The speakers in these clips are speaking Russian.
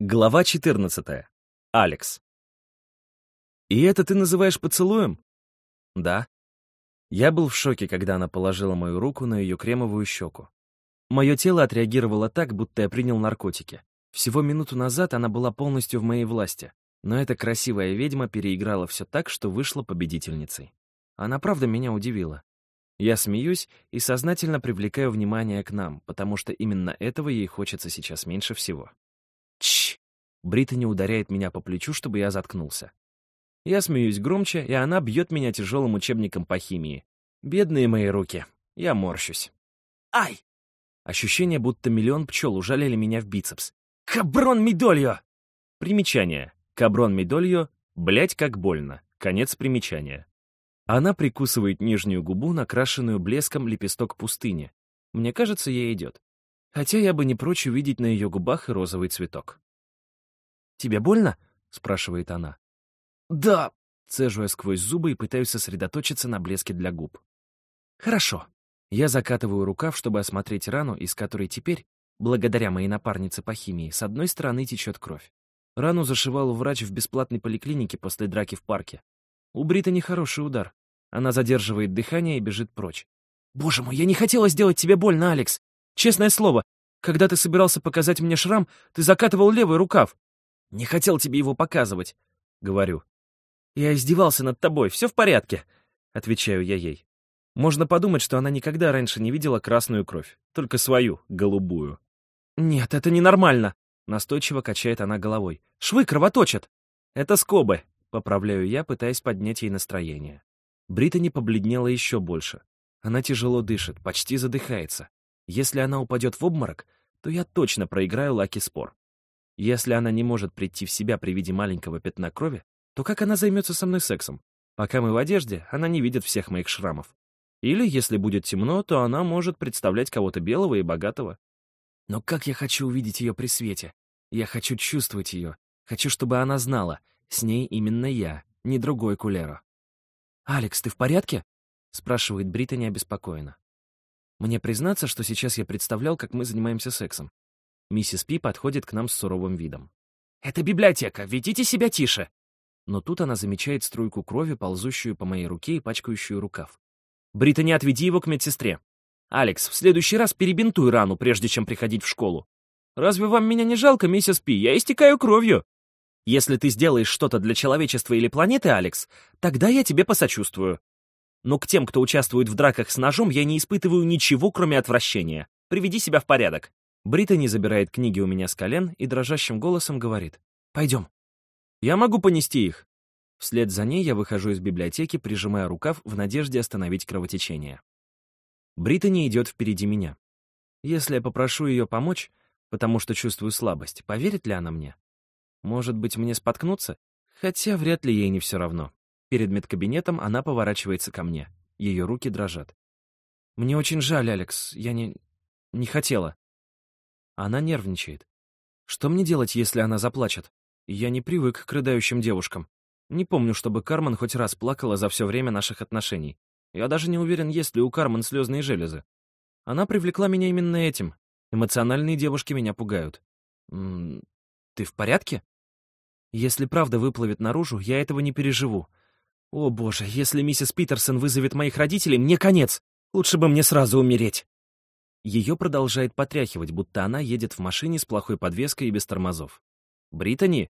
Глава 14. Алекс. «И это ты называешь поцелуем?» «Да». Я был в шоке, когда она положила мою руку на ее кремовую щеку. Мое тело отреагировало так, будто я принял наркотики. Всего минуту назад она была полностью в моей власти, но эта красивая ведьма переиграла все так, что вышла победительницей. Она правда меня удивила. Я смеюсь и сознательно привлекаю внимание к нам, потому что именно этого ей хочется сейчас меньше всего. Британи ударяет меня по плечу, чтобы я заткнулся. Я смеюсь громче, и она бьет меня тяжелым учебником по химии. Бедные мои руки. Я морщусь. Ай! Ощущение, будто миллион пчел ужалили меня в бицепс. Каброн Мидольо! Примечание. Каброн Мидольо, блять как больно. Конец примечания. Она прикусывает нижнюю губу, накрашенную блеском лепесток пустыни. Мне кажется, ей идет хотя я бы не прочь увидеть на ее губах и розовый цветок. «Тебе больно?» — спрашивает она. «Да», — цежу я сквозь зубы и пытаюсь сосредоточиться на блеске для губ. «Хорошо». Я закатываю рукав, чтобы осмотреть рану, из которой теперь, благодаря моей напарнице по химии, с одной стороны течет кровь. Рану зашивал врач в бесплатной поликлинике после драки в парке. У Брита нехороший удар. Она задерживает дыхание и бежит прочь. «Боже мой, я не хотела сделать тебе больно, Алекс! Честное слово, когда ты собирался показать мне шрам, ты закатывал левый рукав. Не хотел тебе его показывать, — говорю. Я издевался над тобой, все в порядке, — отвечаю я ей. Можно подумать, что она никогда раньше не видела красную кровь, только свою, голубую. Нет, это ненормально, — настойчиво качает она головой. Швы кровоточат. Это скобы, — поправляю я, пытаясь поднять ей настроение. Британи побледнела еще больше. Она тяжело дышит, почти задыхается. Если она упадет в обморок, то я точно проиграю Лаки спор. Если она не может прийти в себя при виде маленького пятна крови, то как она займется со мной сексом? Пока мы в одежде, она не видит всех моих шрамов. Или, если будет темно, то она может представлять кого-то белого и богатого. Но как я хочу увидеть ее при свете? Я хочу чувствовать ее. Хочу, чтобы она знала, с ней именно я, не другой Кулеро. «Алекс, ты в порядке?» — спрашивает Британи обеспокоенно. Мне признаться, что сейчас я представлял, как мы занимаемся сексом. Миссис Пи подходит к нам с суровым видом. «Это библиотека, ведите себя тише!» Но тут она замечает струйку крови, ползущую по моей руке и пачкающую рукав. «Бриттани, отведи его к медсестре. Алекс, в следующий раз перебинтуй рану, прежде чем приходить в школу. Разве вам меня не жалко, миссис Пи? Я истекаю кровью!» «Если ты сделаешь что-то для человечества или планеты, Алекс, тогда я тебе посочувствую но к тем, кто участвует в драках с ножом, я не испытываю ничего, кроме отвращения. Приведи себя в порядок». Британи забирает книги у меня с колен и дрожащим голосом говорит. «Пойдем». «Я могу понести их». Вслед за ней я выхожу из библиотеки, прижимая рукав в надежде остановить кровотечение. Британи идет впереди меня. Если я попрошу ее помочь, потому что чувствую слабость, поверит ли она мне? Может быть, мне споткнуться? Хотя вряд ли ей не все равно. Перед медкабинетом она поворачивается ко мне. Ее руки дрожат. «Мне очень жаль, Алекс. Я не... не хотела». Она нервничает. Что мне делать, если она заплачет? Я не привык к рыдающим девушкам. Не помню, чтобы Кармен хоть раз плакала за все время наших отношений. Я даже не уверен, есть ли у Кармен слезные железы. Она привлекла меня именно этим. Эмоциональные девушки меня пугают. М -м, ты в порядке? Если правда выплывет наружу, я этого не переживу. О боже, если миссис Питерсон вызовет моих родителей, мне конец. Лучше бы мне сразу умереть. Ее продолжает потряхивать, будто она едет в машине с плохой подвеской и без тормозов. Британи?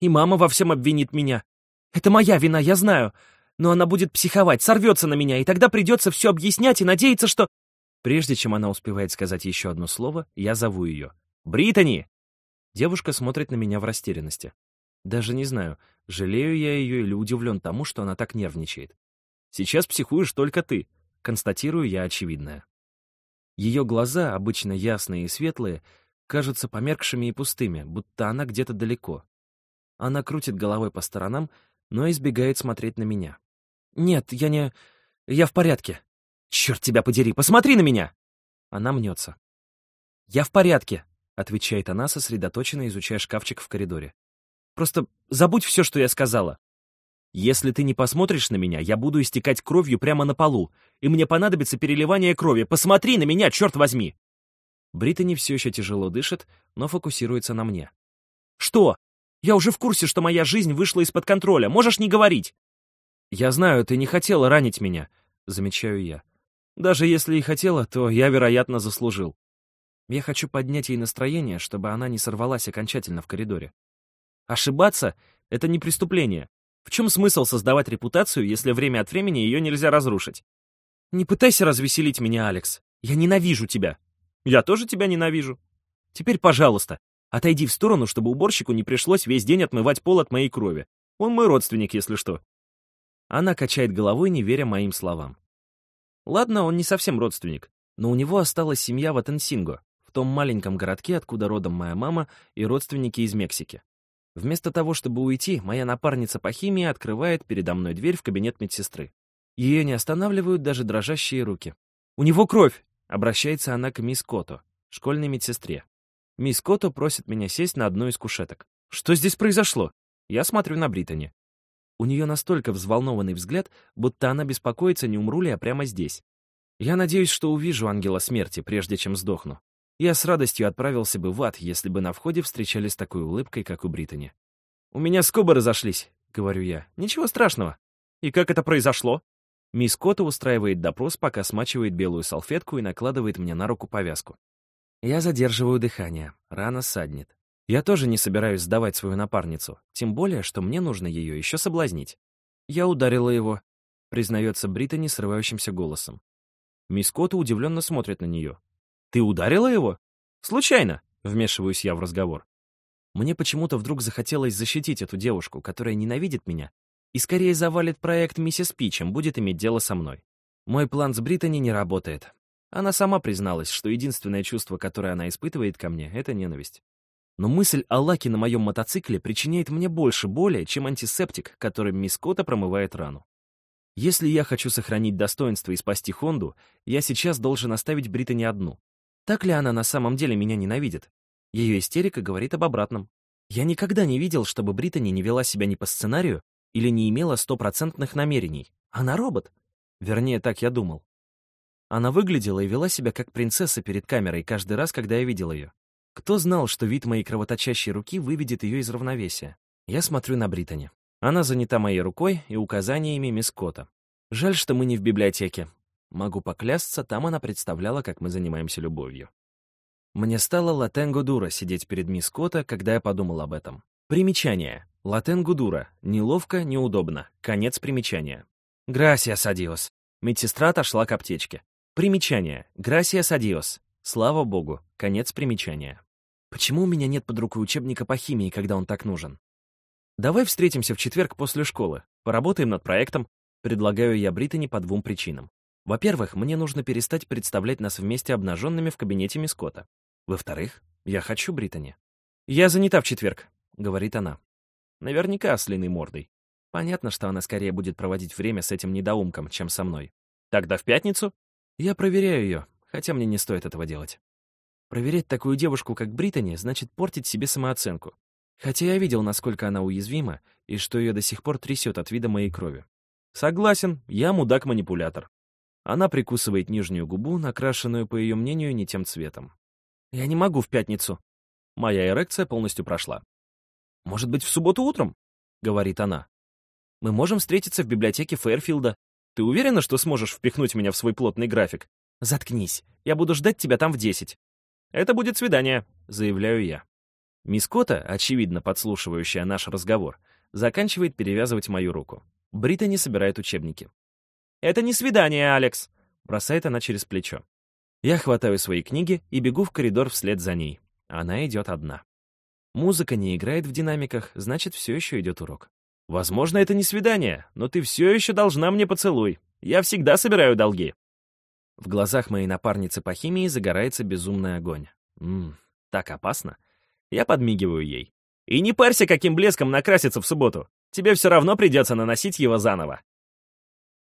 И мама во всем обвинит меня. Это моя вина, я знаю. Но она будет психовать, сорвется на меня, и тогда придется все объяснять и надеяться, что... Прежде чем она успевает сказать еще одно слово, я зову ее. «Британи!» Девушка смотрит на меня в растерянности. Даже не знаю, жалею я ее или удивлен тому, что она так нервничает. Сейчас психуешь только ты, констатирую я очевидное. Ее глаза, обычно ясные и светлые, кажутся померкшими и пустыми, будто она где-то далеко. Она крутит головой по сторонам, но избегает смотреть на меня. «Нет, я не... Я в порядке». «Черт тебя подери, посмотри на меня!» Она мнется. «Я в порядке», — отвечает она, сосредоточенно изучая шкафчик в коридоре. Просто забудь все, что я сказала. Если ты не посмотришь на меня, я буду истекать кровью прямо на полу, и мне понадобится переливание крови. Посмотри на меня, черт возьми!» Британи все еще тяжело дышит, но фокусируется на мне. «Что? Я уже в курсе, что моя жизнь вышла из-под контроля. Можешь не говорить!» «Я знаю, ты не хотела ранить меня», — замечаю я. «Даже если и хотела, то я, вероятно, заслужил. Я хочу поднять ей настроение, чтобы она не сорвалась окончательно в коридоре. Ошибаться — это не преступление. В чем смысл создавать репутацию, если время от времени ее нельзя разрушить? Не пытайся развеселить меня, Алекс. Я ненавижу тебя. Я тоже тебя ненавижу. Теперь, пожалуйста, отойди в сторону, чтобы уборщику не пришлось весь день отмывать пол от моей крови. Он мой родственник, если что. Она качает головой, не веря моим словам. Ладно, он не совсем родственник, но у него осталась семья в Атенсинго, в том маленьком городке, откуда родом моя мама и родственники из Мексики. Вместо того, чтобы уйти, моя напарница по химии открывает передо мной дверь в кабинет медсестры. Ее не останавливают даже дрожащие руки. «У него кровь!» — обращается она к мисс Кото, школьной медсестре. Мисс Кото просит меня сесть на одну из кушеток. «Что здесь произошло?» Я смотрю на Британи. У нее настолько взволнованный взгляд, будто она беспокоится, не умру ли я прямо здесь. Я надеюсь, что увижу ангела смерти, прежде чем сдохну. Я с радостью отправился бы в ад, если бы на входе встречали с такой улыбкой, как у Британи. «У меня скобы разошлись», — говорю я. «Ничего страшного». «И как это произошло?» Мисс Кота устраивает допрос, пока смачивает белую салфетку и накладывает мне на руку повязку. Я задерживаю дыхание, рана саднет. Я тоже не собираюсь сдавать свою напарницу, тем более, что мне нужно ее еще соблазнить. Я ударила его, признается Британи срывающимся голосом. Мисс Кота удивленно смотрит на нее. «Ты ударила его?» «Случайно», — вмешиваюсь я в разговор. Мне почему-то вдруг захотелось защитить эту девушку, которая ненавидит меня, и скорее завалит проект миссис Пи, чем будет иметь дело со мной. Мой план с Британи не работает. Она сама призналась, что единственное чувство, которое она испытывает ко мне, — это ненависть. Но мысль о лаке на моем мотоцикле причиняет мне больше боли, чем антисептик, которым мисс Кота промывает рану. Если я хочу сохранить достоинство и спасти Хонду, я сейчас должен оставить Британи одну. Так ли она на самом деле меня ненавидит? Ее истерика говорит об обратном. Я никогда не видел, чтобы Британи не вела себя не по сценарию или не имела стопроцентных намерений. Она робот. Вернее, так я думал. Она выглядела и вела себя как принцесса перед камерой каждый раз, когда я видел ее. Кто знал, что вид моей кровоточащей руки выведет ее из равновесия? Я смотрю на Британи. Она занята моей рукой и указаниями мисс Кота. Жаль, что мы не в библиотеке. Могу поклясться, там она представляла, как мы занимаемся любовью. Мне стало латенго дура сидеть перед мисс Кота, когда я подумал об этом. Примечание. Латенго дура. Неловко, неудобно. Конец примечания. Грасиас адиос. Медсестра отошла к аптечке. Примечание. Грасиас адиос. Слава богу. Конец примечания. Почему у меня нет под рукой учебника по химии, когда он так нужен? Давай встретимся в четверг после школы. Поработаем над проектом. Предлагаю я Британи по двум причинам. Во-первых, мне нужно перестать представлять нас вместе обнаженными в кабинете Мискота. Во-вторых, я хочу Британи. «Я занята в четверг», — говорит она. Наверняка с мордой. Понятно, что она скорее будет проводить время с этим недоумком, чем со мной. Тогда в пятницу? Я проверяю ее, хотя мне не стоит этого делать. Проверять такую девушку, как Британи, значит портить себе самооценку. Хотя я видел, насколько она уязвима, и что ее до сих пор трясет от вида моей крови. Согласен, я мудак-манипулятор. Она прикусывает нижнюю губу, накрашенную, по ее мнению, не тем цветом. «Я не могу в пятницу». Моя эрекция полностью прошла. «Может быть, в субботу утром?» — говорит она. «Мы можем встретиться в библиотеке Фэрфилда. Ты уверена, что сможешь впихнуть меня в свой плотный график? Заткнись, я буду ждать тебя там в десять». «Это будет свидание», — заявляю я. Мисс Кота, очевидно подслушивающая наш разговор, заканчивает перевязывать мою руку. Британи собирает учебники. «Это не свидание, Алекс!» Бросает она через плечо. Я хватаю свои книги и бегу в коридор вслед за ней. Она идет одна. Музыка не играет в динамиках, значит, все еще идет урок. Возможно, это не свидание, но ты все еще должна мне поцелуй. Я всегда собираю долги. В глазах моей напарницы по химии загорается безумный огонь. Ммм, так опасно. Я подмигиваю ей. И не парься, каким блеском накраситься в субботу. Тебе все равно придется наносить его заново.